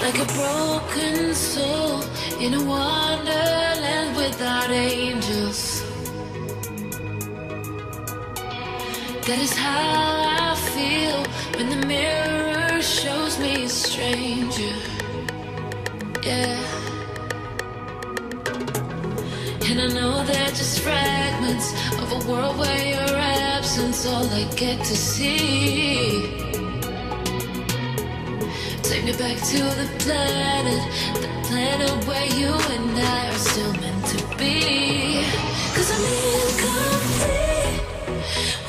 like a broken soul in a wonderland without angels. That is how I feel when the mirror shows me a stranger. Yeah. And I know they're just fragments of a world where your absence all I get to see. Take me back to the planet, the planet where you and I are still meant to be. Cause I'm incomplete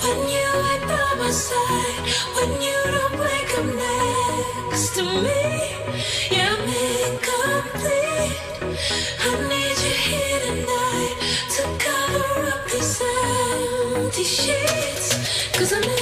when you ain't by my side, when you don't wake up next to me. Yeah, I'm incomplete. I need you here tonight to cover up these empty sheets. Cause I'm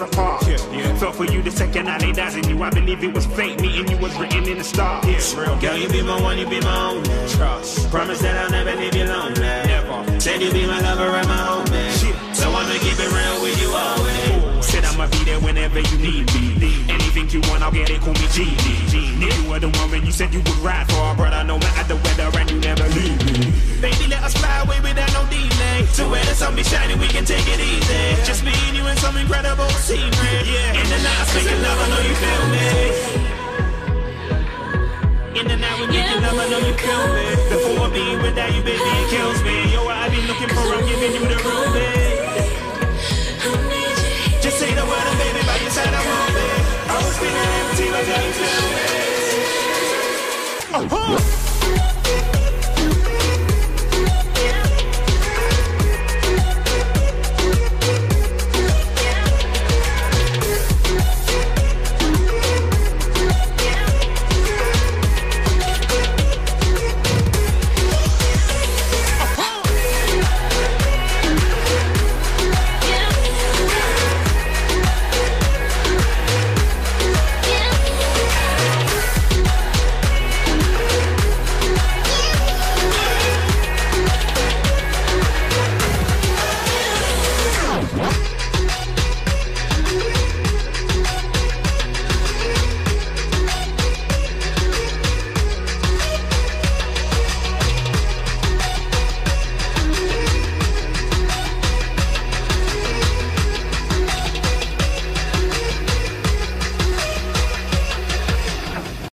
apart. Yeah, yeah. Felt for you the second I laid eyes on you. I believe it was fate. Meeting you was written in the stars. Yeah, real. Girl, you be my one, you be my only. Trust. Promise that I'll never leave you lonely. Never. Said you be my lover and my homie. Shit. So I'ma keep it real with you always. Said I'ma be there whenever you need me. Anything you want, I'll get it. Call me GD. Knew you were the one when you said you would ride for a brother, no matter the weather, and you never leave me. Baby, let us fly away without no delay. To where the sun be shining, we can take it easy. Love, I know you feel me. Before being without you, baby, it kills me. Yo, I be looking for, I'm giving you the ruby.